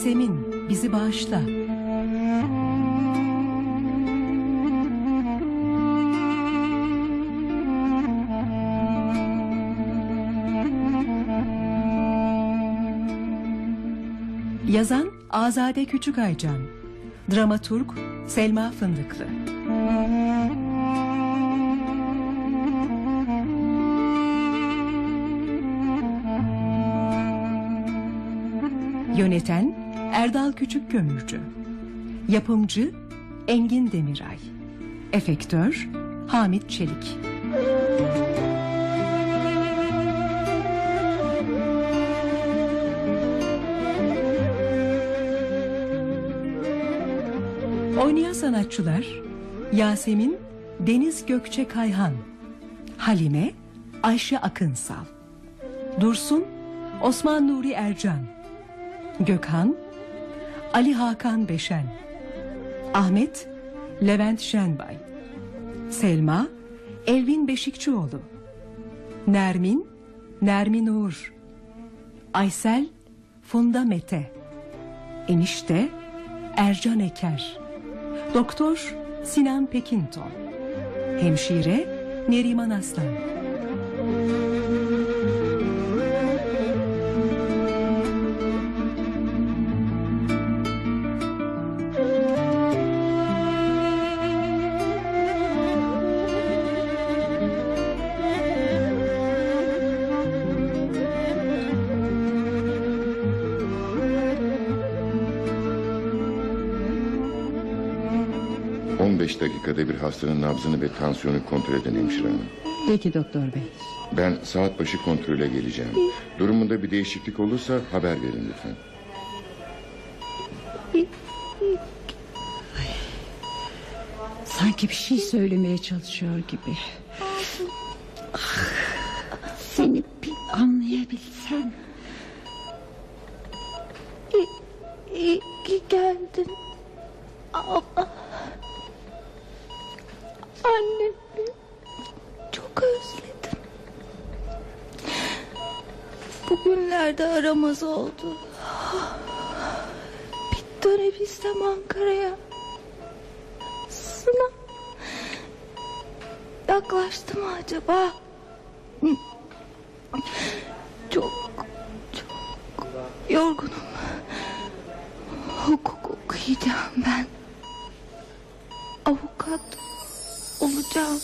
Yasemin bizi bağışla. Yazan Azade Küçükaycan Dramaturg Selma Fındıklı Yöneten Erdal Küçük Kömürcü Yapımcı Engin Demiray. Efektör Hamit Çelik. Oynayan sanatçılar Yasemin Deniz Gökçe Kayhan Halime Ayşe Akınsal Dursun Osman Nuri Ercan Gökhan Ali Hakan Beşen Ahmet Levent Şenbay Selma Elvin Beşikçioğlu Nermin Nermin Uğur Aysel Funda Mete Enişte Ercan Eker Doktor Sinan Pekinton Hemşire Neriman Aslan dakikada bir hastanın nabzını ve tansiyonu kontrol edin hemşire hanım. Peki doktor bey. Ben saat başı kontrole geleceğim. Durumunda bir değişiklik olursa haber verin lütfen. Sanki bir şey söylemeye çalışıyor gibi. Ah, seni bir anlayabilsem. İyi, iyi ki geldin. Ama... Annemi çok özledim. Bugünlerde aramaz oldu. Bir dönebilsem Ankara'ya. Sınav yaklaştı mı acaba? Çok çok yorgunum. Hukuk okuyacağım ben. Avukat olacağım.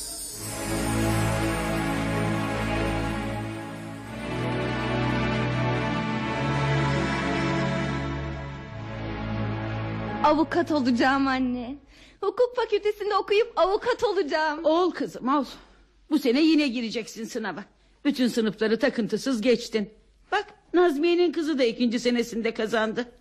Avukat olacağım anne. Hukuk fakültesinde okuyup avukat olacağım. Ol kızım ol. Bu sene yine gireceksin sınava. Bütün sınıfları takıntısız geçtin. Bak Nazmiye'nin kızı da ikinci senesinde kazandı.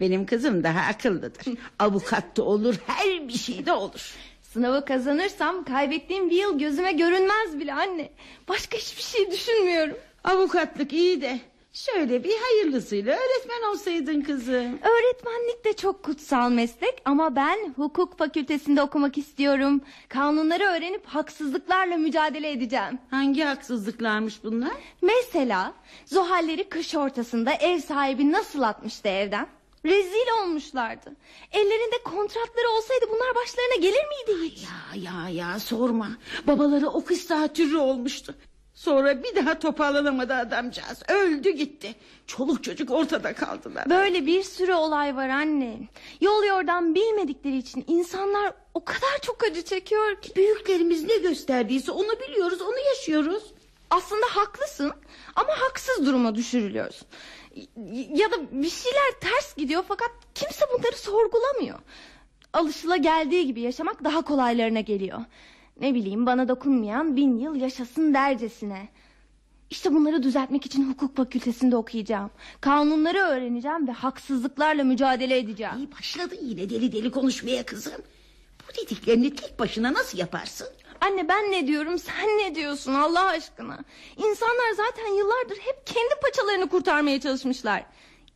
Benim kızım daha akıllıdır. Avukat da olur her bir şey de olur. Sınavı kazanırsam kaybettiğim bir yıl gözüme görünmez bile anne. Başka hiçbir şey düşünmüyorum. Avukatlık iyi de şöyle bir hayırlısıyla öğretmen olsaydın kızım. Öğretmenlik de çok kutsal meslek ama ben hukuk fakültesinde okumak istiyorum. Kanunları öğrenip haksızlıklarla mücadele edeceğim. Hangi haksızlıklarmış bunlar? Mesela Zuhalleri kış ortasında ev sahibi nasıl atmıştı evden? Rezil olmuşlardı. Ellerinde kontratları olsaydı bunlar başlarına gelir miydi hiç? Ya ya ya sorma. Babaları o kız zatürre olmuştu. Sonra bir daha toparlanamadı adamcağız. Öldü gitti. Çoluk çocuk ortada kaldılar. Böyle bir sürü olay var anne. Yol yordan bilmedikleri için insanlar o kadar çok acı çekiyor ki. Büyüklerimiz ne gösterdiyse onu biliyoruz, onu yaşıyoruz. Aslında haklısın ama haksız duruma düşürülüyoruz. Ya da bir şeyler ters gidiyor fakat kimse bunları sorgulamıyor. Alışıla geldiği gibi yaşamak daha kolaylarına geliyor. Ne bileyim bana dokunmayan bin yıl yaşasın dercesine. İşte bunları düzeltmek için hukuk fakültesinde okuyacağım. Kanunları öğreneceğim ve haksızlıklarla mücadele edeceğim. İyi başladın yine deli deli konuşmaya kızım. Bu dediklerini tek başına nasıl yaparsın? Anne ben ne diyorum sen ne diyorsun Allah aşkına. İnsanlar zaten yıllardır hep kendi paçalarını kurtarmaya çalışmışlar.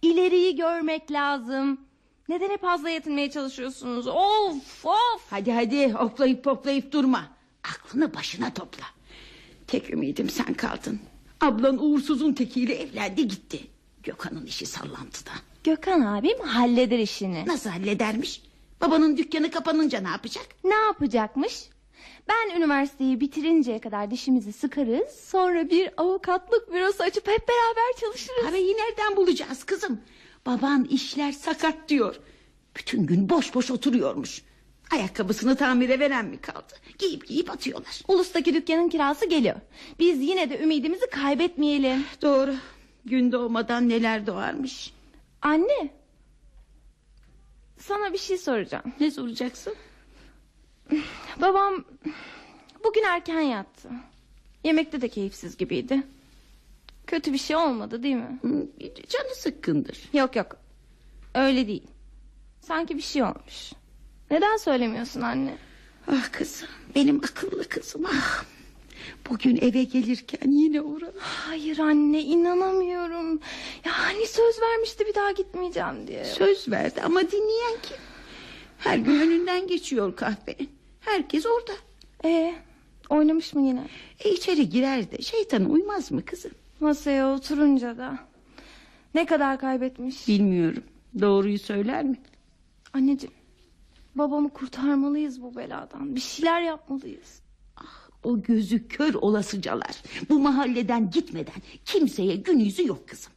İleriyi görmek lazım. Neden hep fazla yetinmeye çalışıyorsunuz? Of of. Hadi hadi hoplayıp poplayıp durma. Aklını başına topla. Tek ümidim sen kaldın. Ablan uğursuzun tekiyle evlendi gitti. Gökhan'ın işi sallantıda. Gökhan abim halleder işini. Nasıl halledermiş? Babanın dükkanı kapanınca ne yapacak? Ne yapacakmış? Ben üniversiteyi bitirinceye kadar dişimizi sıkarız. Sonra bir avukatlık bürosu açıp hep beraber çalışırız. Parayı nereden bulacağız kızım? Baban işler sakat diyor. Bütün gün boş boş oturuyormuş. Ayakkabısını tamire veren mi kaldı? Giyip giyip atıyorlar. Ulus'taki dükkanın kirası geliyor. Biz yine de ümidimizi kaybetmeyelim. Doğru. Gün doğmadan neler doğarmış. Anne. Sana bir şey soracağım. Ne soracaksın? Babam bugün erken yattı. Yemekte de keyifsiz gibiydi. Kötü bir şey olmadı değil mi? Hı, Canı sıkkındır. Yok yok. Öyle değil. Sanki bir şey olmuş. Neden söylemiyorsun anne? Ah kızım benim akıllı kızım ah. Bugün eve gelirken yine uğradı. Hayır anne inanamıyorum. Ya hani söz vermişti bir daha gitmeyeceğim diye. Söz verdi ama dinleyen kim? Her gün önünden geçiyor kahvenin. Herkes orada. Ee, oynamış mı yine? E içeri girer de şeytan uymaz mı kızım? Masaya oturunca da. Ne kadar kaybetmiş. Bilmiyorum. Doğruyu söyler mi? Anneciğim babamı kurtarmalıyız bu beladan. Bir şeyler yapmalıyız. O gözü kör olasıcalar. Bu mahalleden gitmeden kimseye gün yüzü yok kızım.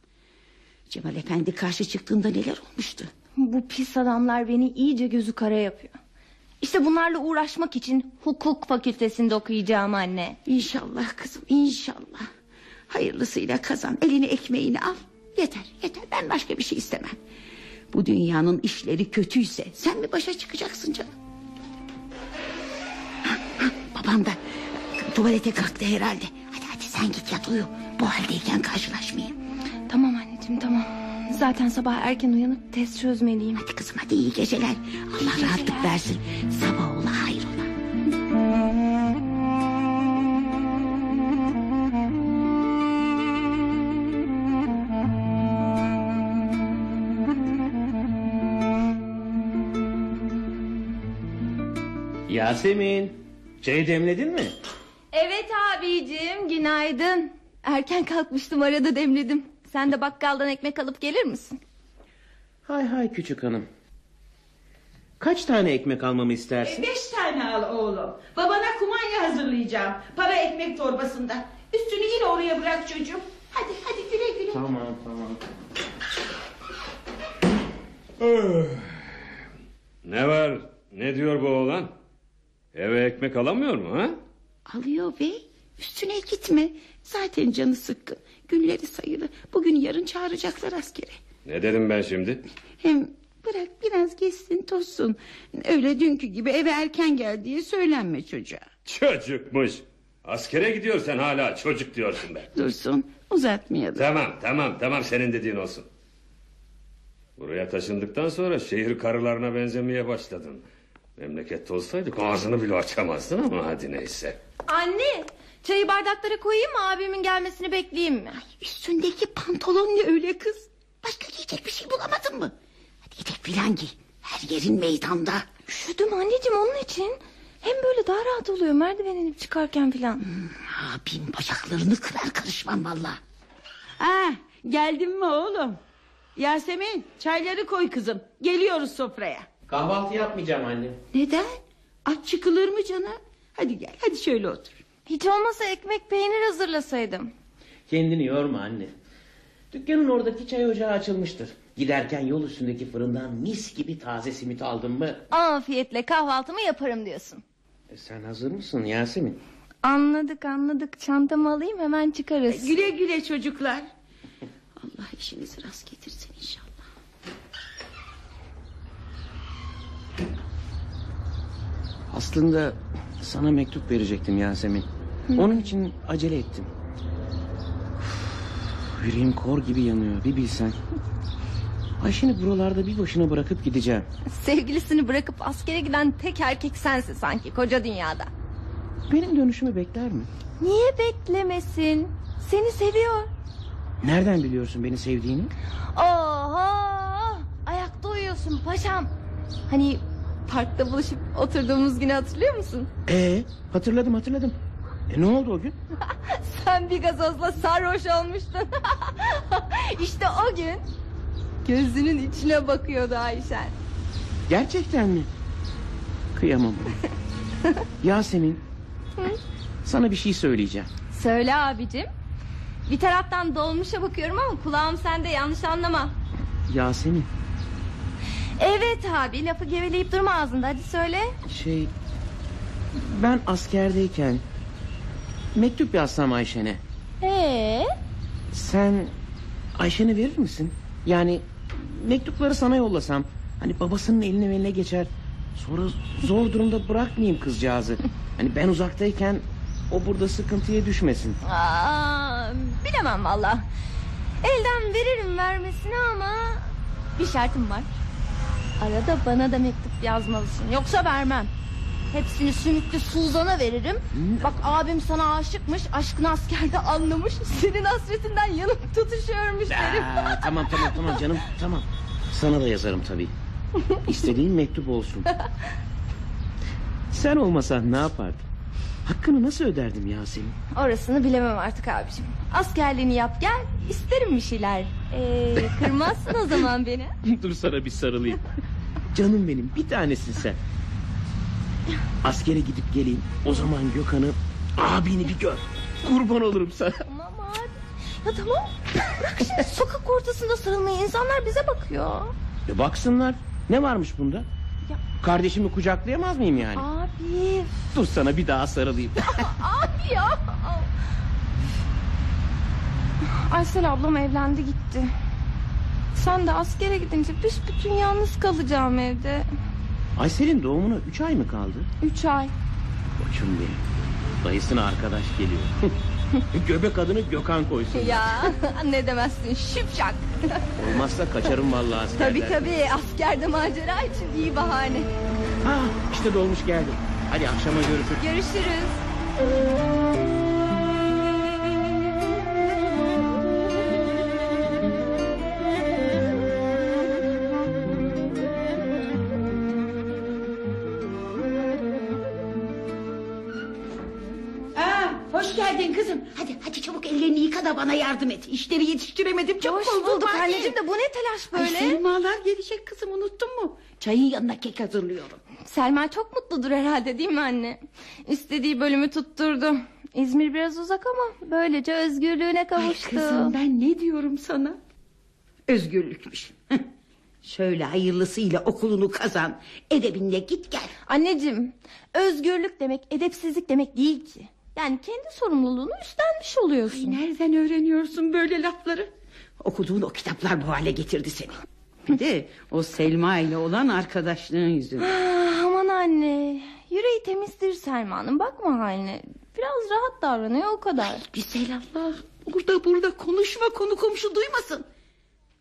Cemal Efendi karşı çıktığında neler olmuştu? Bu pis adamlar beni iyice gözü kara yapıyor. İşte bunlarla uğraşmak için hukuk fakültesinde okuyacağım anne. İnşallah kızım inşallah. Hayırlısıyla kazan elini ekmeğini al. Yeter yeter ben başka bir şey istemem. Bu dünyanın işleri kötüyse sen mi başa çıkacaksın canım? Ha, ha, Babam da tuvalete kalktı herhalde. Hadi hadi sen git yat uyu. Bu haldeyken karşılaşmayayım. Tamam anneciğim tamam. Zaten sabah erken uyanıp test çözmeliyim. Hadi kızım hadi iyi geceler. Allah rahatlık versin. Sabah ola hayrola. Yasemin, çayı demledin mi? Evet abicim günaydın. Erken kalkmıştım arada demledim. Sen de bakkaldan ekmek alıp gelir misin? Hay hay küçük hanım. Kaç tane ekmek almamı istersin? Beş tane al oğlum. Babana kumanya hazırlayacağım. Para ekmek torbasında. Üstünü yine oraya bırak çocuğum. Hadi hadi güle güle. Tamam tamam. Ne var? Ne diyor bu oğlan? Eve ekmek alamıyor mu ha? Alıyor bey. Üstüne gitme. Zaten canı sıkkın. Günleri sayılı. Bugün yarın çağıracaklar askere. Ne dedim ben şimdi? Hem bırak biraz geçsin tozsun. Öyle dünkü gibi eve erken gel diye söylenme çocuğa. Çocukmuş. Askere gidiyor sen hala çocuk diyorsun be. Dursun uzatmayalım. Tamam tamam tamam senin dediğin olsun. Buraya taşındıktan sonra şehir karılarına benzemeye başladın. Memlekette olsaydık ağzını bile açamazdın ama hadi neyse. Anne çayı bardaklara koyayım mı abimin gelmesini bekleyeyim mi? Üstündeki pantolon ne öyle kız? Başka giyecek bir şey bulamadın mı? Hadi etek filan giy. Her yerin meydanda. Üşüdüm anneciğim onun için. Hem böyle daha rahat oluyor merdiven inip çıkarken filan. Abim bacaklarını kırar karışmam valla. Ha, geldin mi oğlum? Yasemin çayları koy kızım. Geliyoruz sofraya. Kahvaltı yapmayacağım anne. Neden? Aç çıkılır mı canım? Hadi gel hadi şöyle otur. Hiç olmasa ekmek peynir hazırlasaydım. Kendini yorma anne. Dükkanın oradaki çay ocağı açılmıştır. Giderken yol üstündeki fırından mis gibi taze simit aldın mı? Afiyetle kahvaltımı yaparım diyorsun. E, sen hazır mısın Yasemin? Anladık anladık çantamı alayım hemen çıkarız. Güle güle çocuklar. Allah işinizi rast getirsin inşallah. Aslında sana mektup verecektim Yasemin. Onun için acele ettim. Yüreğim kor gibi yanıyor bir bilsen. Ayşen'i buralarda bir başına bırakıp gideceğim. Sevgilisini bırakıp askere giden tek erkek sensin sanki koca dünyada. Benim dönüşümü bekler mi? Niye beklemesin? Seni seviyor. Nereden biliyorsun beni sevdiğini? Oho! Ayakta uyuyorsun paşam. Hani parkta buluşup oturduğumuz günü hatırlıyor musun? Ee, hatırladım hatırladım. E ne oldu o gün? Sen bir gazozla sarhoş olmuştun. işte o gün gözünün içine bakıyordu Ayşen. Gerçekten mi? Kıyamam. Yasemin. Sana bir şey söyleyeceğim. Söyle abicim. Bir taraftan dolmuşa bakıyorum ama kulağım sende yanlış anlama. Yasemin Evet abi lafı geveleyip durma ağzında hadi söyle. şey... Ben askerdeyken... Mektup yazsam Ayşen'e. Ee? Sen Ayşen'e verir misin? Yani mektupları sana yollasam. Hani babasının eline eline geçer. Sonra zor durumda bırakmayayım kızcağızı. Hani ben uzaktayken o burada sıkıntıya düşmesin. Aa, bilemem valla. Elden veririm vermesine ama bir şartım var. Arada bana da mektup yazmalısın. Yoksa vermem. Hepsini Sümüklü Suzan'a veririm. Bak abim sana aşıkmış. Aşkını askerde anlamış. Senin hasretinden yanıp tutuşuyormuş derim. Aa, tamam tamam tamam canım tamam. Sana da yazarım tabii. İstediğin mektup olsun. Sen olmasan ne yapardım? Hakkını nasıl öderdim Yasemin? Orasını bilemem artık abicim. Askerliğini yap gel. İsterim bir şeyler. Ee, kırmazsın o zaman beni. Dur sana bir sarılayım. Canım benim bir tanesin sen. Askere gidip geleyim. O zaman Gökhan'ı abini bir gör. Kurban olurum sana. Tamam abi. Ya tamam. Bırak şimdi sokak ortasında sarılmayı. İnsanlar bize bakıyor. E baksınlar. Ne varmış bunda? Ya- Kardeşimi kucaklayamaz mıyım yani? Abi. Dur sana bir daha sarılayım. Abi ya. Aysel ablam evlendi gitti. Sen de askere gidince büsbütün yalnız kalacağım evde. Aysel'in doğumuna üç ay mı kaldı? Üç ay. Koçum benim. Dayısına arkadaş geliyor. Göbek adını Gökhan koysun. Ya ne demezsin şipşak. Olmazsa kaçarım vallahi askerden. tabii tabii askerde macera için iyi bahane. Ha, işte dolmuş geldi. Hadi akşama görüşürüz. Görüşürüz. Bana yardım et. İşleri yetiştiremedim çabuk Hoş bulduk anneciğim de bu ne telaş Ay, böyle? Selmalar gelecek kızım unuttun mu? Çayın yanına kek hazırlıyorum. Selma çok mutludur herhalde değil mi anne? İstediği bölümü tutturdu. İzmir biraz uzak ama böylece özgürlüğüne Ay kavuştu. kızım ben ne diyorum sana? Özgürlükmüş. Şöyle hayırlısıyla okulunu kazan. Edebinle git gel. Anneciğim özgürlük demek edepsizlik demek değil ki. Yani kendi sorumluluğunu üstlenmiş oluyorsun. Nereden öğreniyorsun böyle lafları? Okuduğun o kitaplar bu hale getirdi seni. Bir de o Selma ile olan arkadaşlığın yüzünden. Ah, aman anne yüreği temizdir Selma'nın bakma haline. Biraz rahat davranıyor o kadar. Güzel Allah. Burada burada konuşma konu komşu duymasın.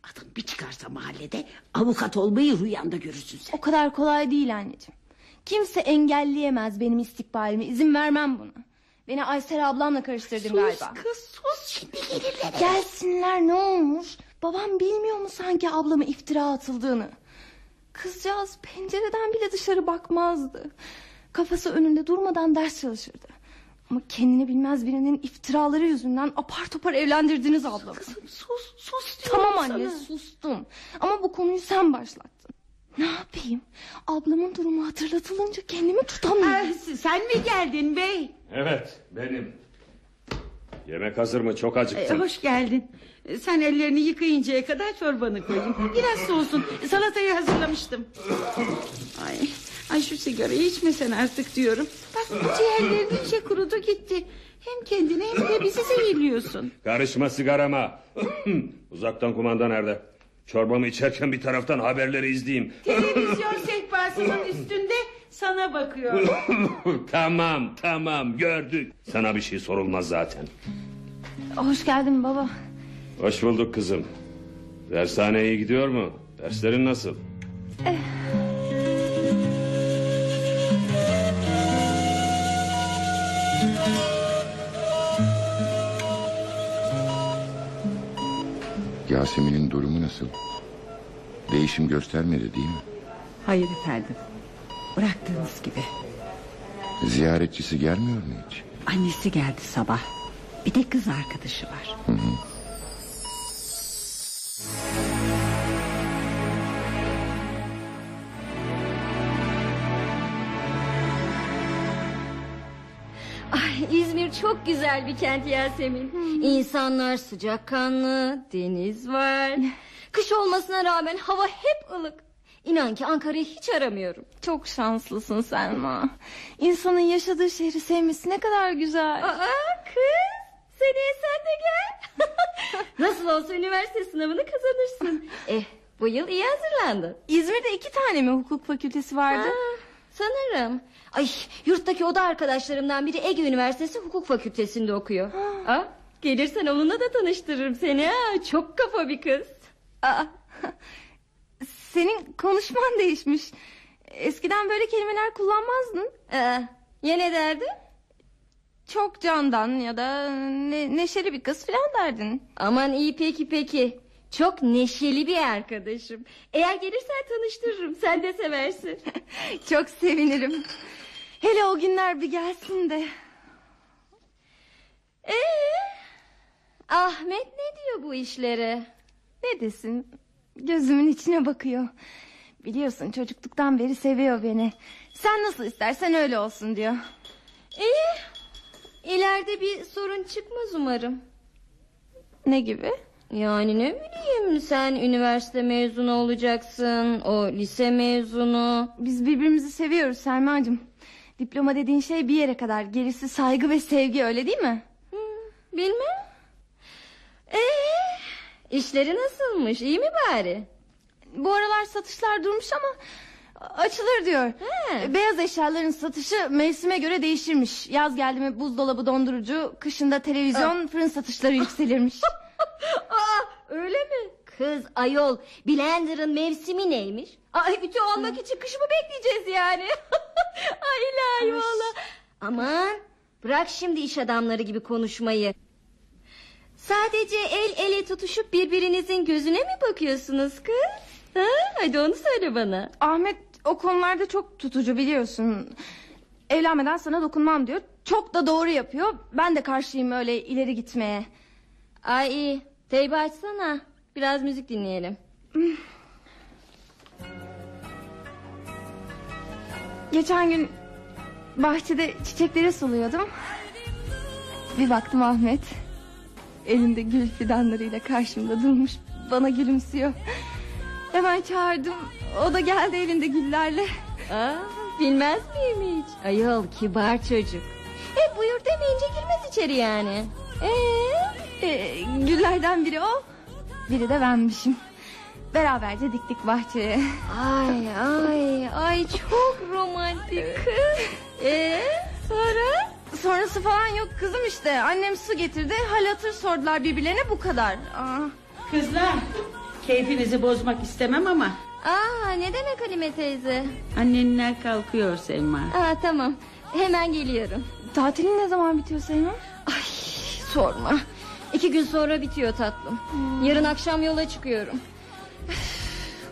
Adın bir çıkarsa mahallede avukat olmayı rüyanda görürsün sen. O kadar kolay değil anneciğim. Kimse engelleyemez benim istikbalimi izin vermem buna. Beni Aysel ablamla karıştırdın galiba. kız sus şimdi gelirler. Gelsinler ne olmuş? Babam bilmiyor mu sanki ablama iftira atıldığını? Kızcağız pencereden bile dışarı bakmazdı. Kafası önünde durmadan ders çalışırdı. Ama kendini bilmez birinin iftiraları yüzünden apar topar evlendirdiniz ablamı. Kızım sus sus diyorum Tamam anne sana. sustum. Ama bu konuyu sen başlattın. Ne yapayım? Ablamın durumu hatırlatılınca kendimi tutamıyorum. Ah, sen mi geldin bey? Evet benim. Yemek hazır mı? Çok Ee, acıktım. hoş geldin. Ee, Sen ellerini yıkayıncaya kadar çorbanı koyayım. Biraz soğusun. Salatayı hazırlamıştım. Ay, ay şu sigarayı içmesen artık diyorum. Bak ciğerlerin iyice kurudu gitti. Hem kendine hem de bizi zehirliyorsun. Karışma sigarama. Uzaktan kumanda nerede? Çorbamı içerken bir taraftan haberleri izleyeyim. Televizyon sehpasının üstünde sana bakıyor. tamam tamam gördük. Sana bir şey sorulmaz zaten. Hoş geldin baba. Hoş bulduk kızım. Dershane iyi gidiyor mu? Derslerin nasıl? Yasemin'in durumu nasıl? Değişim göstermedi değil mi? Hayır efendim. Bıraktığınız gibi. Ziyaretçisi gelmiyor mu hiç? Annesi geldi sabah. Bir de kız arkadaşı var. Ay, İzmir çok güzel bir kent Yasemin. İnsanlar sıcakkanlı, deniz var. Kış olmasına rağmen hava hep ılık. İnan ki Ankara'yı hiç aramıyorum. Çok şanslısın Selma. İnsanın yaşadığı şehri sevmesi ne kadar güzel. Aa kız, seneye sen de gel. Nasıl olsa üniversite sınavını kazanırsın. Eh, bu yıl iyi hazırlandın. İzmir'de iki tane mi hukuk fakültesi vardı? Ha, sanırım. Ay, yurttaki oda arkadaşlarımdan biri Ege Üniversitesi Hukuk Fakültesinde okuyor. Aa, gelirsen onunla da tanıştırırım seni. Ha. Çok kafa bir kız. Aa, senin konuşman değişmiş. Eskiden böyle kelimeler kullanmazdın. Aa, ya ne derdin? Çok candan ya da ne- neşeli bir kız falan derdin. Aman iyi peki peki. Çok neşeli bir arkadaşım. Eğer gelirsen tanıştırırım. Sen de seversin. Çok sevinirim. Hele o günler bir gelsin de. Ee, Ahmet ne diyor bu işlere? Ne desin? Gözümün içine bakıyor. Biliyorsun çocukluktan beri seviyor beni. Sen nasıl istersen öyle olsun diyor. İyi. İleride bir sorun çıkmaz umarım. Ne gibi? Yani ne bileyim sen üniversite mezunu olacaksın. O lise mezunu. Biz birbirimizi seviyoruz Selma'cığım. Diploma dediğin şey bir yere kadar. Gerisi saygı ve sevgi öyle değil mi? Bilmem. İşleri nasılmış iyi mi bari? Bu aralar satışlar durmuş ama açılır diyor. He. Beyaz eşyaların satışı mevsime göre değişirmiş. Yaz geldi mi buzdolabı dondurucu, kışında televizyon, fırın satışları yükselirmiş. Aa, öyle mi? Kız ayol blenderın mevsimi neymiş? Ay ütü almak için kış mı bekleyeceğiz yani? Ay ilahi valla. Aman bırak şimdi iş adamları gibi konuşmayı. Sadece el ele tutuşup birbirinizin gözüne mi bakıyorsunuz kız? Ha, hadi onu söyle bana. Ahmet o konularda çok tutucu biliyorsun. Evlenmeden sana dokunmam diyor. Çok da doğru yapıyor. Ben de karşıyım öyle ileri gitmeye. Ay iyi. Teybe açsana. Biraz müzik dinleyelim. Geçen gün bahçede çiçekleri suluyordum. Bir baktım Ahmet. Elinde gül fidanlarıyla karşımda durmuş. Bana gülümsüyor. Hemen çağırdım. O da geldi elinde güllerle. Aa, bilmez miyim hiç? Ayol kibar çocuk. Hep buyur demeyince girmez içeri yani. Ee? Ee, güllerden biri o. Biri de benmişim. Beraberce diktik bahçeye. Ay ay ay çok romantik kız. Ee, sonra? Sonrası falan yok kızım işte. Annem su getirdi. Hal hatır sordular birbirlerine bu kadar. Aa, Kızlar keyfinizi bozmak istemem ama Aa, ne demek Halime teyze? annenler kalkıyor Selma. Aa, tamam hemen geliyorum. tatilin ne zaman bitiyor Selma? Ay sorma. İki gün sonra bitiyor tatlım. Yarın akşam yola çıkıyorum.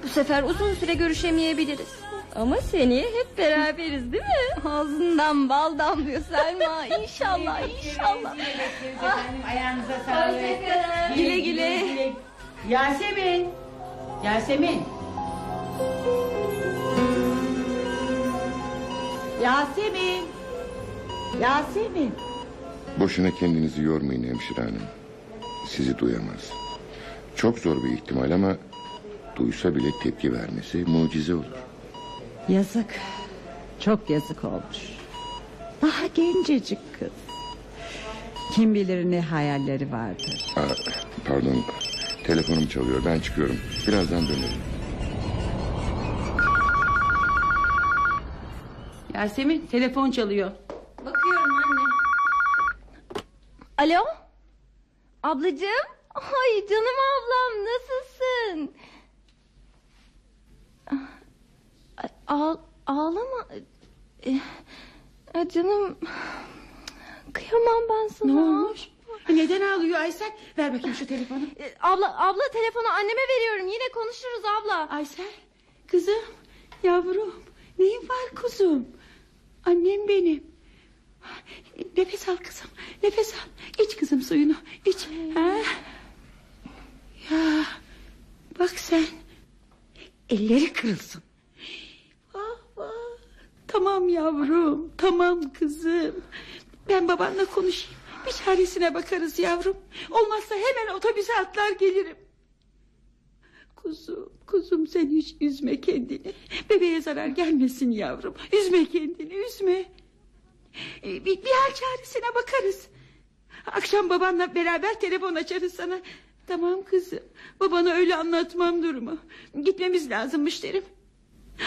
Bu sefer uzun süre görüşemeyebiliriz. Ama seneye hep beraberiz değil mi? Ağzından bal damlıyor Selma. İnşallah inşallah. Ayağınıza Hoşçakalın. Güle güle. Yasemin. Yasemin. Yasemin. Yasemin. Boşuna kendinizi yormayın hemşire hanım. Sizi duyamaz. Çok zor bir ihtimal ama... ...duysa bile tepki vermesi mucize olur. Yazık. Çok yazık olmuş. Daha gencecik kız. Kim bilir ne hayalleri vardır. Aa, pardon, telefonum çalıyor. Ben çıkıyorum. Birazdan dönerim. Yasemin telefon çalıyor. Bakıyorum anne. Alo? Ablacığım? Ay canım ablam nasılsın? Ağlama. Eh, eh, Canım kıyamam ben sana. Ne olmuş? Neden ağlıyor Aysel? Ver bakayım şu telefonu. Eh, Abla, abla telefonu anneme veriyorum. Yine konuşuruz abla. Aysel kızım yavrum neyin var kuzum? Annem benim. Nefes al kızım nefes al. İç kızım suyunu iç. Ha? Ya bak sen elleri kırılsın. Tamam yavrum tamam kızım. Ben babanla konuşayım. Bir çaresine bakarız yavrum. Olmazsa hemen otobüse atlar gelirim. Kuzum, kuzum sen hiç üzme kendini. Bebeğe zarar gelmesin yavrum. Üzme kendini, üzme. Ee, Bir, bir hal çaresine bakarız. Akşam babanla beraber telefon açarız sana. Tamam kızım. Babana öyle anlatmam durumu. Gitmemiz lazımmış derim.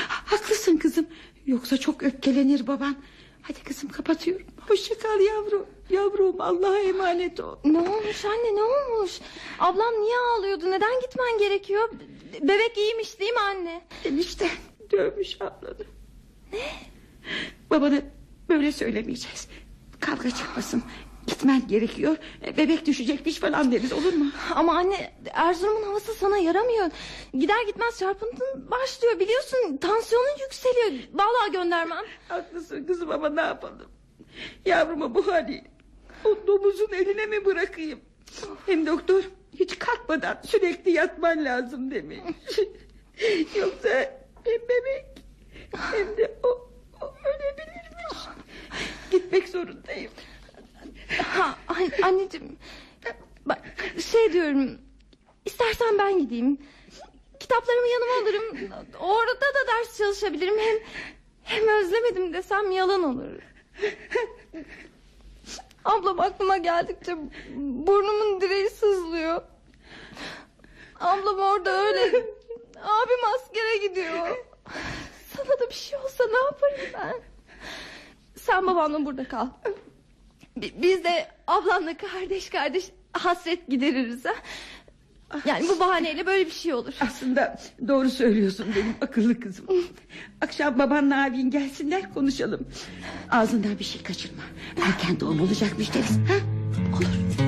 Haklısın kızım. Yoksa çok öfkelenir baban. Hadi kızım kapatıyorum. Hoşça kal yavrum. Yavrum Allah'a emanet ol. Ne olmuş anne ne olmuş? Ablam niye ağlıyordu? Neden gitmen gerekiyor? Be- Bebek iyiymiş değil mi anne? Enişte dövmüş ablanı. Ne? Babana böyle söylemeyeceğiz. Kavga çıkmasın. Gitmen gerekiyor. E, Bebek düşecekmiş falan deriz olur mu? Ama anne Erzurum'un havası sana yaramıyor. Gider gitmez çarpıntın başlıyor biliyorsun. Tansiyonun yükseliyor. Vallahi göndermem. Haklısın kızım ama ne yapalım? Yavrumu bu hali o domuzun eline mi bırakayım? Hem doktor hiç kalkmadan sürekli yatman lazım demiş. Yoksa hem bebek hem de o, o ölebilirmiş. Gitmek zorundayım. Ha, an- anneciğim. Bak şey diyorum. İstersen ben gideyim. Kitaplarımı yanıma alırım. Orada da ders çalışabilirim. Hem hem özlemedim desem yalan olur. Ablam aklıma geldikçe burnumun direği sızlıyor. Ablam orada öyle. Abim askere gidiyor. Sana da bir şey olsa ne yaparım ben? Sen babanla burada kal. Bi- Biz de ablamla kardeş kardeş hasret gideririz ha. Yani bu bahaneyle böyle bir şey olur. Aslında doğru söylüyorsun benim akıllı kızım. Akşam babanla abin gelsinler konuşalım. Ağzından bir şey kaçırma. Erken doğum olacakmış deriz. Ha? Olur.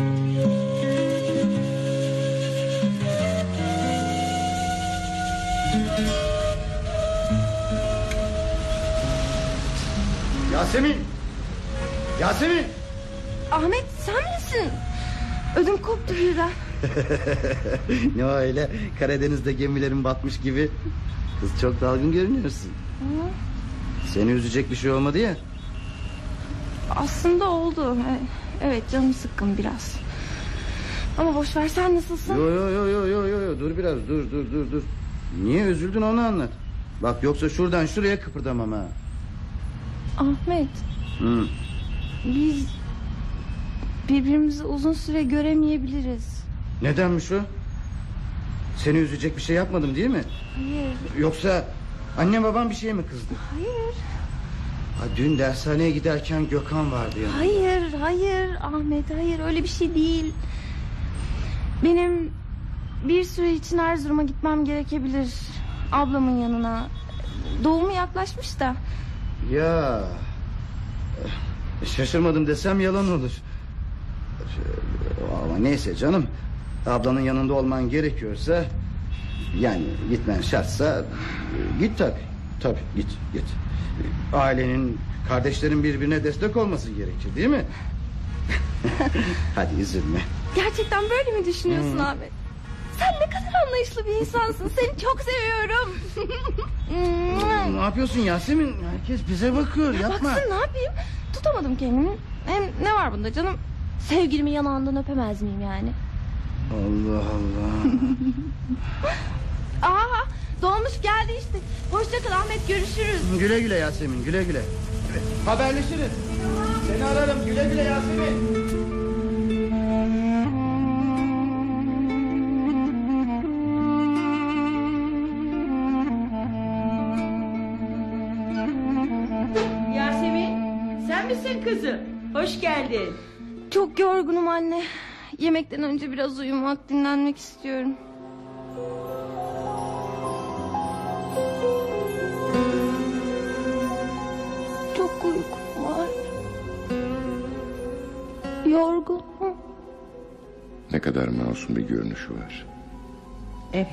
Yasemin! Yasemin! Ahmet sen misin? Ödüm koptu birden. ne öyle Karadeniz'de gemilerin batmış gibi. Kız çok dalgın görünüyorsun. Seni üzecek bir şey olmadı ya. Aslında oldu. E, Evet canım sıkkın biraz. Ama boş ver sen nasılsın? Yo yo yo yo yo yo yo dur biraz dur dur dur dur. Niye üzüldün onu anlat. Bak yoksa şuradan şuraya kıpırdamam ha. Ahmet Hı. biz birbirimizi uzun süre göremeyebiliriz. Nedenmiş o? Seni üzecek bir şey yapmadım değil mi? Hayır, Yoksa anne babam bir şeye mi kızdı? hayır, Ha, dün dershaneye giderken Gökhan vardı yanımda. hayır, hayır Ahmet, hayır öyle bir şey değil. Benim bir süre için Erzurum'a gitmem gerekebilir. Ablamın yanına. Doğumu yaklaşmış da. Ya eh, şaşırmadım desem yalan olur. Ama neyse canım. Ablanın yanında olman gerekiyorsa yani gitmen şartsa git tabi. Tabi git git. Ailenin kardeşlerin birbirine destek olması gerekir değil mi? Hadi üzülme. Gerçekten böyle mi düşünüyorsun Ahmet? Sen ne kadar anlayışlı bir insansın. Seni çok seviyorum. Ne yapıyorsun Yasemin? Herkes bize bakıyor yapma. Baksın ne yapayım? Tutamadım kendimi. Hem ne var bunda canım? Sevgilimi yanağından öpemez miyim yani? Allah Allah. Aa, dolmuş geldi işte. Hoşça kal Ahmet görüşürüz. güle güle Yasemin güle güle. Haberleşiriz. Seni ararım güle güle Yasemin. Yasemin sen misin kızım? Hoş geldin. Çok yorgunum anne. yemekten önce biraz uyumak, dinlenmek istiyorum. Çok uykum var. Yorgunum. Ne kadar masum bir görünüşü var. Evet.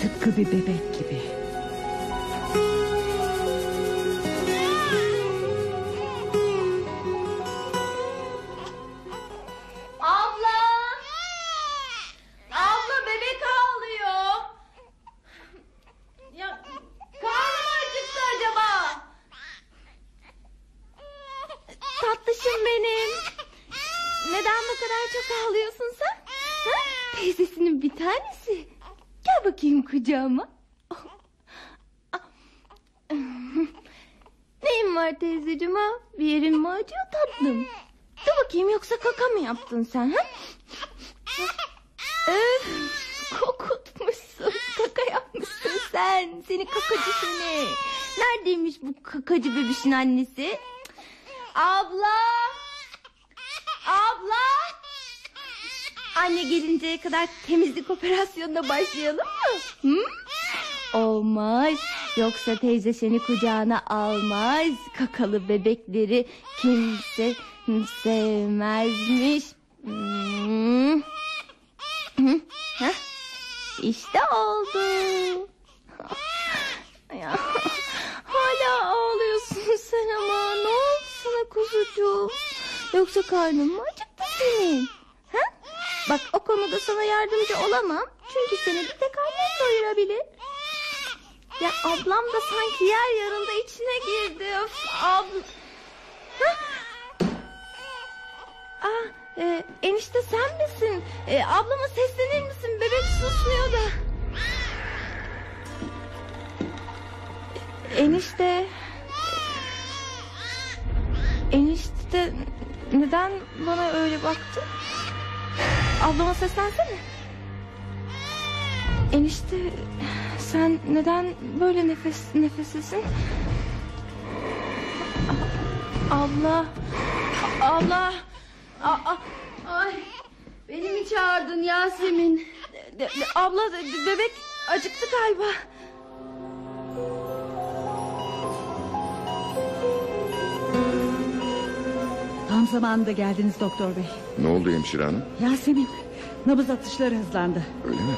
Tıpkı bir bebek gibi. Yaptın sen ha? Öf, kokutmuşsun. Kaka yapmışsın sen. Seni kakacı seni. Neredeymiş bu kakacı bebişin annesi? Abla! Abla! Anne gelinceye kadar temizlik operasyonuna başlayalım mı? Hı? Olmaz. Yoksa teyze seni kucağına almaz. Kakalı bebekleri kimse sevmezmiş. Hmm. İşte oldu. Ya, hala ağlıyorsun sen ama. Ne oldu sana kuzucuğum? Yoksa karnın mı acıktı senin? Ha? Bak o konuda sana yardımcı olamam. Çünkü seni bir tek annen doyurabilir. Ya ablam da sanki yer yarında içine girdi. Öf, abla... Ah, e, enişte sen misin? E, ablama seslenir misin? Bebek susmuyor da. Enişte... Enişte neden bana öyle baktı? Ablama seslensene. Enişte sen neden böyle nefes nefeslisin? Abla. Abla. A- a- ay. Beni mi çağırdın Yasemin? De- de- abla de- bebek acıktı galiba. Tam zamanında geldiniz doktor bey. Ne oldu hemşire hanım? Yasemin nabız atışları hızlandı. Öyle mi?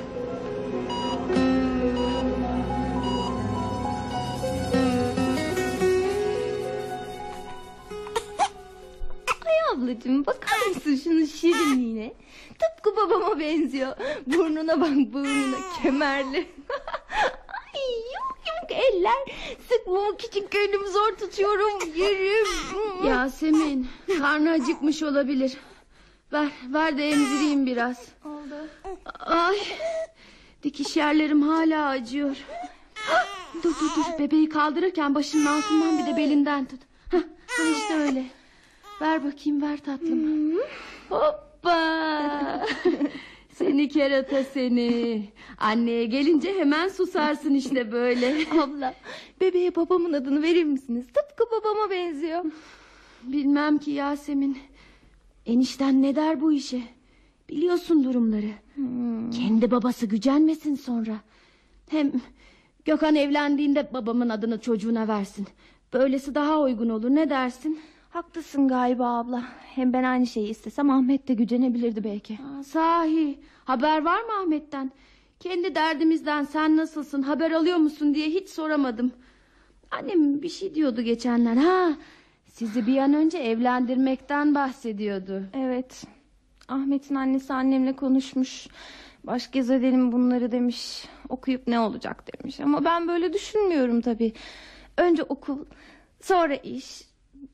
Ablacığım bakar mısın şunun şirinliğine? Tıpkı babama benziyor. Burnuna bak burnuna kemerli. Ay yumuk yumuk eller. Sıkmamak için kendimi zor tutuyorum. Yerim. Yasemin karnı acıkmış olabilir. Ver ver de emzireyim biraz. Oldu. Ay dikiş yerlerim hala acıyor. Dur dur dur bebeği kaldırırken başının altından bir de belinden tut. Hah, ha işte öyle. Ver bakayım ver tatlım. Hoppa. seni kerata seni. Anneye gelince hemen susarsın işte böyle. Abla bebeğe babamın adını verir misiniz? Tıpkı babama benziyor. Bilmem ki Yasemin. Enişten ne der bu işe? Biliyorsun durumları. Kendi babası gücenmesin sonra. Hem Gökhan evlendiğinde babamın adını çocuğuna versin. Böylesi daha uygun olur ne dersin? Haklısın galiba abla. Hem ben aynı şeyi istesem Ahmet de gücenebilirdi belki. Aa, sahi haber var mı Ahmet'ten? Kendi derdimizden sen nasılsın haber alıyor musun diye hiç soramadım. Annem bir şey diyordu geçenler. Ha, sizi bir an önce evlendirmekten bahsediyordu. Evet. Ahmet'in annesi annemle konuşmuş. Baş göz edelim bunları demiş. Okuyup ne olacak demiş. Ama ben böyle düşünmüyorum tabii. Önce okul, sonra iş,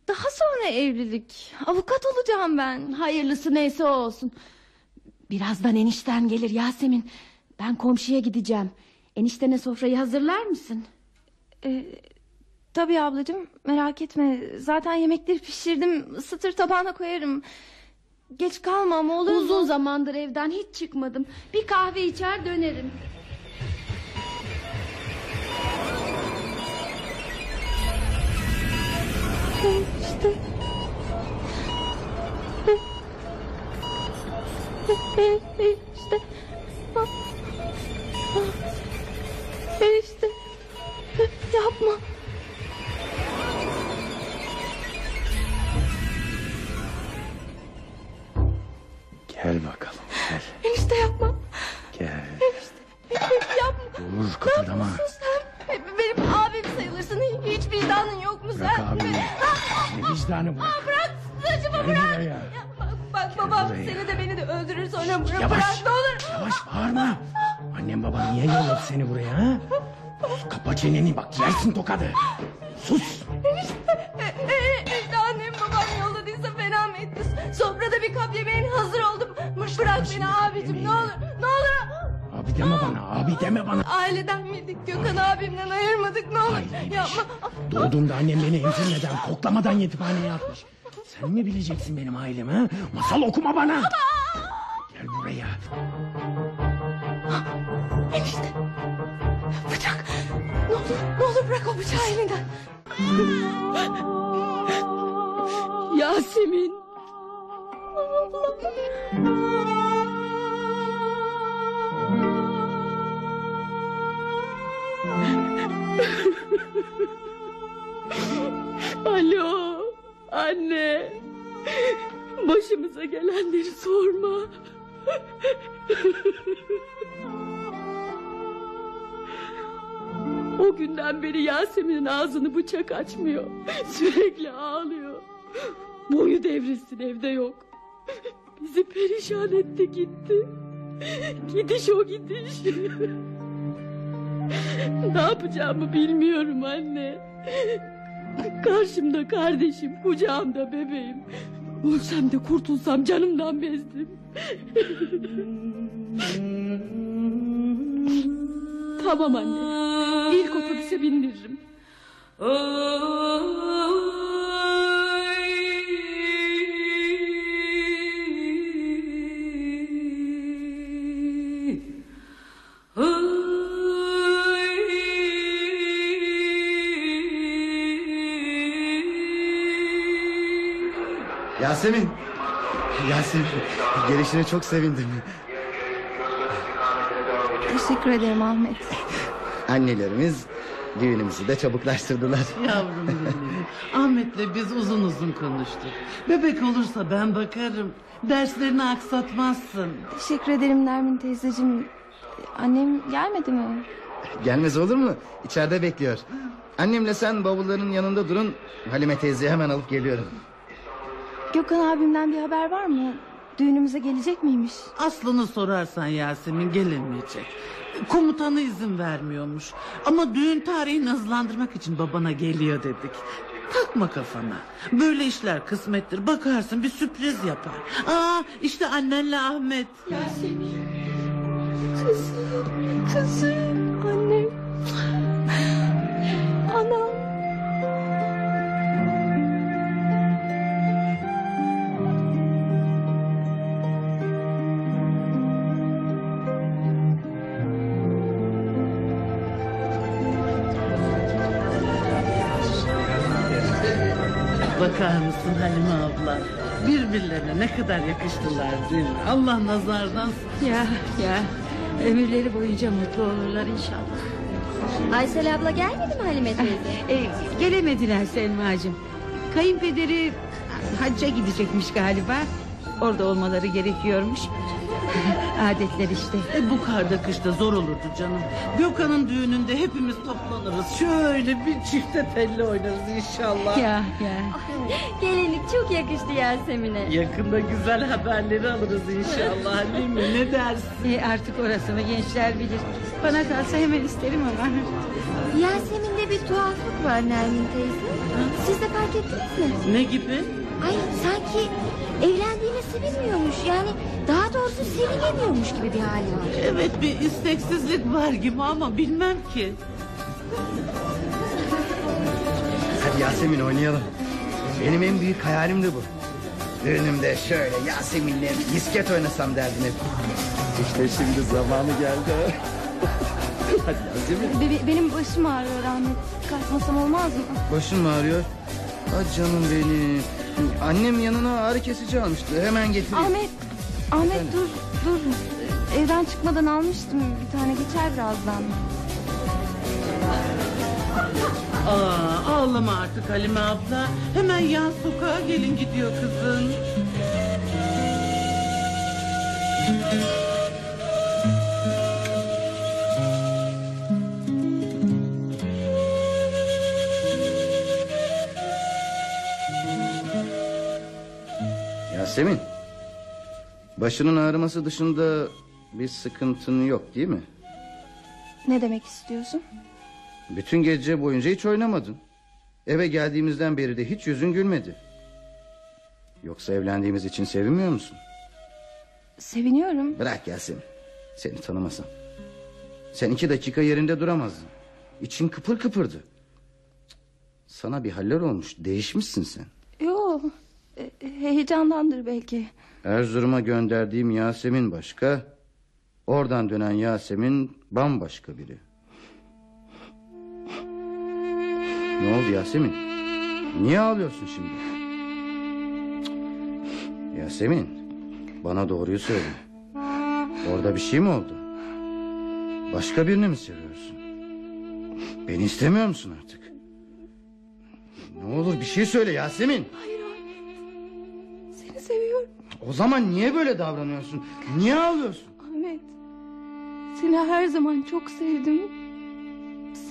daha sonra evlilik. Avukat olacağım ben. Hayırlısı neyse o olsun. Birazdan enişten gelir Yasemin. Ben komşuya gideceğim. Eniştene sofrayı hazırlar mısın? Ee, tabii ablacığım merak etme. Zaten yemekleri pişirdim. Isıtır tabağına koyarım. Geç kalma ama olur mu? Uzun zamandır evden hiç çıkmadım. Bir kahve içer dönerim. İşte. Enişte. Enişte. Yapma. Gel bakalım gel. Enişte yapma. Gel. Yapma. Dur kıpırdama. Sen benim abim sayılırsın. Hiç vicdanın yok mu Bırak sen? abimi. Ne vicdanı bırak. Aa, bırak saçımı bırak. Ya, bak, bak babam buraya. seni de beni de öldürür sonra bırak, Yavaş. bırak ne olur. Yavaş bağırma. Annem baban niye yolladı seni buraya ha? Kapa çeneni bak yersin tokadı. Sus. E, e, işte annem babam yolladıysa fena mı etti? Sofrada bir kap yemeğin hazır oldum. Bırak beni abicim ne olur. Ne olur. Abi deme bana abi deme bana. Aileden miydik Gökhan abimden ayırmadık ne olur. Yapma. Doğduğumda annem beni emzirmeden koklamadan yetimhaneye atmış. Sen mi bileceksin benim ailemi ha? Masal okuma bana. Gel buraya. Enişte. Bıçak. Ne olur, ne olur bırak o bıçağı elinden. Yasemin. Alo anne. Başımıza gelenleri sorma. O günden beri Yasemin'in ağzını bıçak açmıyor. Sürekli ağlıyor. Boyu devrilsin evde yok. Bizi perişan etti gitti. Gidiş o gidiş. ne yapacağımı bilmiyorum anne. Karşımda kardeşim, kucağımda bebeğim. Ölsem de kurtulsam canımdan bezdim. tamam anne. İlk otobüse bindiririm. Yasemin. Yasemin. Gelişine çok sevindim. Teşekkür ederim Ahmet. Annelerimiz düğünümüzü de çabuklaştırdılar. Yavrum benim. Ahmet'le biz uzun uzun konuştuk. Bebek olursa ben bakarım. Derslerini aksatmazsın. Teşekkür ederim Nermin teyzeciğim. Annem gelmedi mi? Gelmez olur mu? İçeride bekliyor. Annemle sen bavulların yanında durun. Halime teyzeyi hemen alıp geliyorum. Gökhan abimden bir haber var mı? Düğünümüze gelecek miymiş? Aslını sorarsan Yasemin gelemeyecek. Komutanı izin vermiyormuş. Ama düğün tarihini hızlandırmak için babana geliyor dedik. Takma kafana. Böyle işler kısmettir. Bakarsın bir sürpriz yapar. Aa işte annenle Ahmet. Yasemin. Kızım, kızım, annem. Bakar mısın Halime abla? Birbirlerine ne kadar yakıştılar değil mi? Allah nazardan Ya ya ömürleri boyunca mutlu olurlar inşallah. Aysel abla gelmedi mi Halime teyze? E, gelemediler Selma'cığım. Kayınpederi hacca gidecekmiş galiba. Orada olmaları gerekiyormuş. Adetler işte. E bu karda kışta zor olurdu canım. Gökhan'ın düğününde hepimiz toplanırız. Şöyle bir çifte telli oynarız inşallah. Ya ya. Gelinlik çok yakıştı Yasemin'e. Yakında güzel haberleri alırız inşallah değil mi? Ne dersin? E, artık orasını gençler bilir. Bana kalsa hemen isterim ama. Yasemin'de bir tuhaflık var Nermin teyze. Siz de fark ettiniz mi? Ne gibi? Ay sanki evlendiğine sevinmiyormuş. Yani daha doğrusu sevinemiyormuş gibi bir hali var. Evet bir isteksizlik var gibi ama bilmem ki. Hadi Yasemin oynayalım. Benim en büyük hayalim de bu. Düğünümde şöyle Yasemin'le misket oynasam derdim hep. İşte şimdi zamanı geldi. Hadi Yasemin. Be- benim başım ağrıyor Ahmet. Kalkmasam olmaz mı? Başın mı ağrıyor? Ah canım benim. Annem yanına ağrı kesici almıştı. Hemen getireyim. Ahmet Ahmet dur dur. Evden çıkmadan almıştım bir tane geçer birazdan. Aa, ağlama artık Halime abla. Hemen yan sokağa gelin gidiyor kızın. Yasemin. Başının ağrıması dışında bir sıkıntın yok değil mi? Ne demek istiyorsun? Bütün gece boyunca hiç oynamadın. Eve geldiğimizden beri de hiç yüzün gülmedi. Yoksa evlendiğimiz için sevinmiyor musun? Seviniyorum. Bırak Yasemin. Seni tanımasam. Sen iki dakika yerinde duramazdın. İçin kıpır kıpırdı. Sana bir haller olmuş. Değişmişsin sen. Yok. Heyecandandır belki. Erzurum'a gönderdiğim Yasemin başka. Oradan dönen Yasemin bambaşka biri. Ne oldu Yasemin? Niye ağlıyorsun şimdi? Cık. Yasemin, bana doğruyu söyle. Orada bir şey mi oldu? Başka birini mi seviyorsun? Beni istemiyor musun artık? Ne olur bir şey söyle Yasemin. Hayır O zaman niye böyle davranıyorsun? Niye ağlıyorsun? Ahmet. Seni her zaman çok sevdim.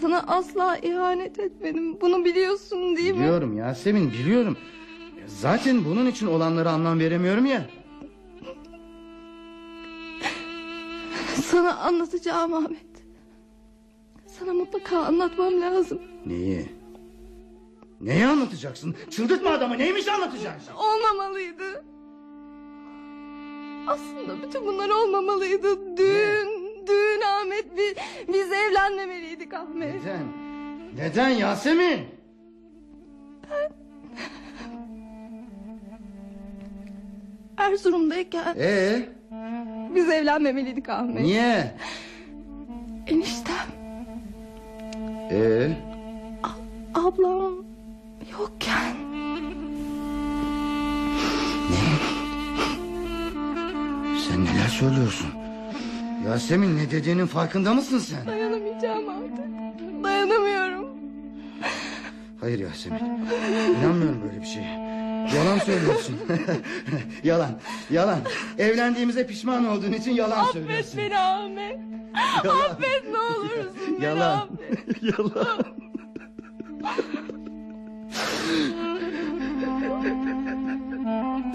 Sana asla ihanet etmedim. Bunu biliyorsun değil mi? Biliyorum Yasemin biliyorum. Zaten bunun için olanlara anlam veremiyorum ya. Sana anlatacağım Ahmet. Sana mutlaka anlatmam lazım. Neyi? Neyi anlatacaksın? Çıldırtma adamı neymiş anlatacaksın? Olmamalıydı. Aslında bütün bunlar olmamalıydı. Düğün, düğün Ahmet. Biz, biz evlenmemeliydik Ahmet. Neden? Neden Yasemin? Erzurum'dayken Ee, biz evlenmemeliydik Ahmet. niye? Eniştem, Ee, ablam yokken. Sen neler söylüyorsun? Yasemin ne dediğinin farkında mısın sen? Dayanamayacağım artık. Dayanamıyorum. Hayır Yasemin. İnanmıyorum böyle bir şeye. Yalan söylüyorsun. yalan, yalan. Evlendiğimize pişman olduğun için yalan Affet söylüyorsun. beni Ahmet. Yalan. Affet ne olursun Yalan. affet. yalan.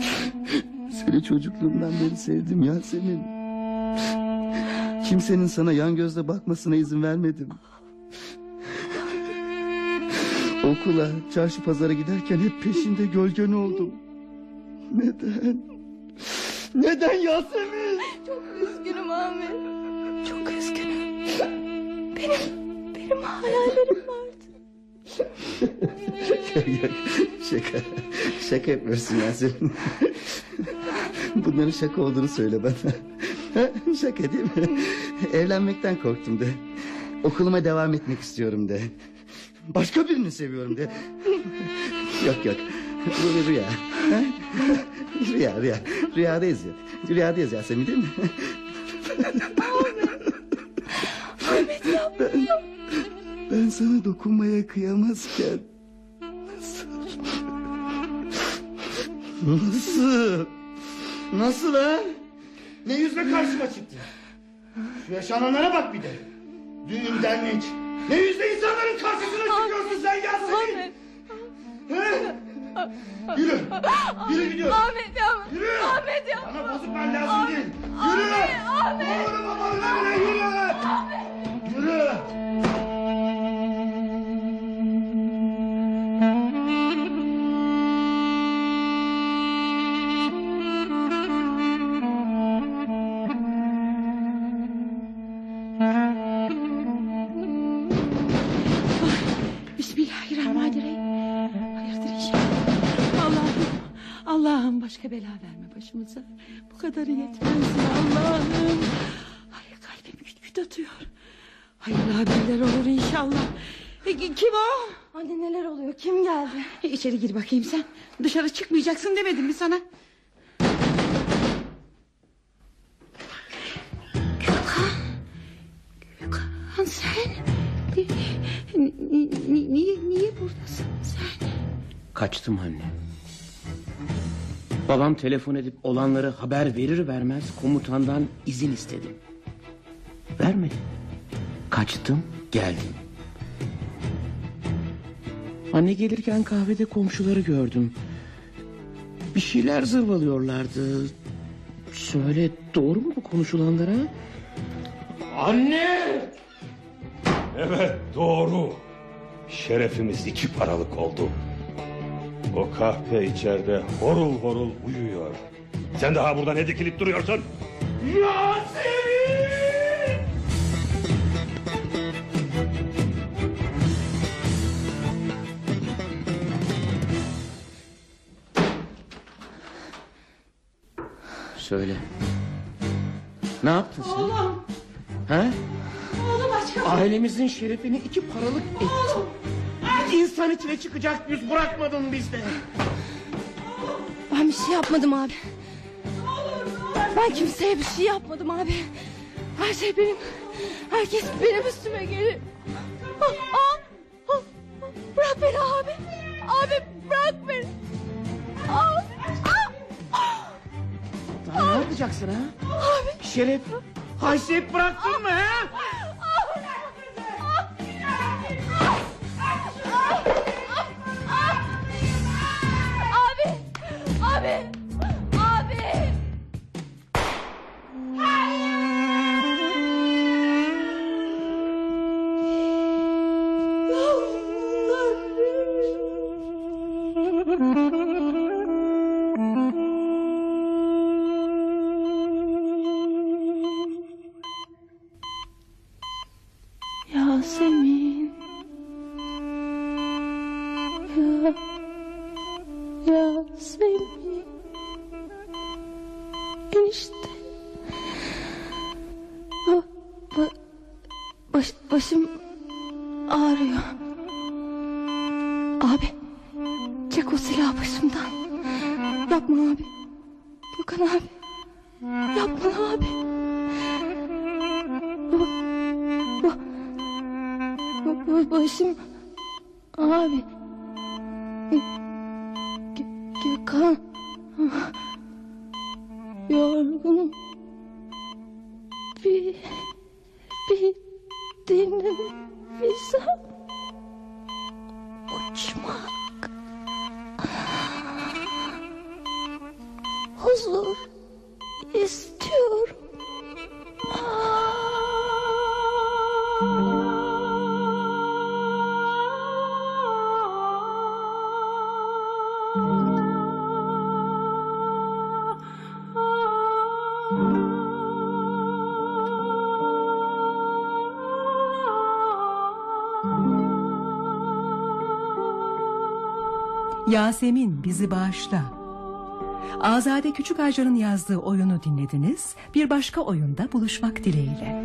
Seni çocukluğumdan beri sevdim Yasemin. Kimsenin sana yan gözle bakmasına izin vermedim. Okula, çarşı pazara giderken hep peşinde gölgen oldum. Neden? Neden Yasemin? Çok üzgünüm Ahmet. Çok üzgünüm. Benim, benim hayallerim vardı. Şaka. Şaka yapıyorsun Yasemin. Bunların şaka olduğunu söyle bana. Şaka değil mi? Evlenmekten korktum de. Okuluma devam etmek istiyorum de. Başka birini seviyorum de. yok yok. Bu bir rüya. Rüya rüya. Rüyadayız ya. Rüyadayız Yasemin değil mi? Ahmet yapma. Ben, ben sana dokunmaya kıyamazken... Nasıl? Nasıl? Nasıl ha? Ne yüzle karşıma çıktı? Şu yaşananlara bak bir de. Düğün dernek. Ne yüzle insanların karşısına çıkıyorsun sen Yasemin? Ahmet. He? Yürü. Yürü gidiyoruz. Ahmet yapma. Yürü. Ahmet yapma. Bana bozuk ben lazım değil. Yürü. Ahmet. Oğlum babanın evine yürü. Yürü. İçeri gir bakayım sen. Dışarı çıkmayacaksın demedim mi sana? Gökhan. Gökhan sen. Niye, niye, niye buradasın sen? Kaçtım anne. Babam telefon edip olanları haber verir vermez komutandan izin istedim. Vermedi. Kaçtım geldim. Anne gelirken kahvede komşuları gördüm. Bir şeyler zırvalıyorlardı. Söyle doğru mu bu konuşulanlara? Anne! Evet doğru. Şerefimiz iki paralık oldu. O kahpe içeride horul horul uyuyor. Sen daha burada ne dikilip duruyorsun? Yasemin! Söyle. Ne yaptın sen? Oğlum. Ha? Oğlum aşkım. Ailemizin şerefini iki paralık ettin. İnsan içine çıkacak yüz bırakmadın bizde. Ben bir şey yapmadım abi. Ben kimseye bir şey yapmadım abi. Her şey benim. Herkes benim üstüme gelir. Ah, ah, Yapacaksın ha? Abi. Şeref, haysiyet bıraktın mı ha? Yasemin bizi bağışla. Azade Küçük Aycar'ın yazdığı oyunu dinlediniz. Bir başka oyunda buluşmak dileğiyle.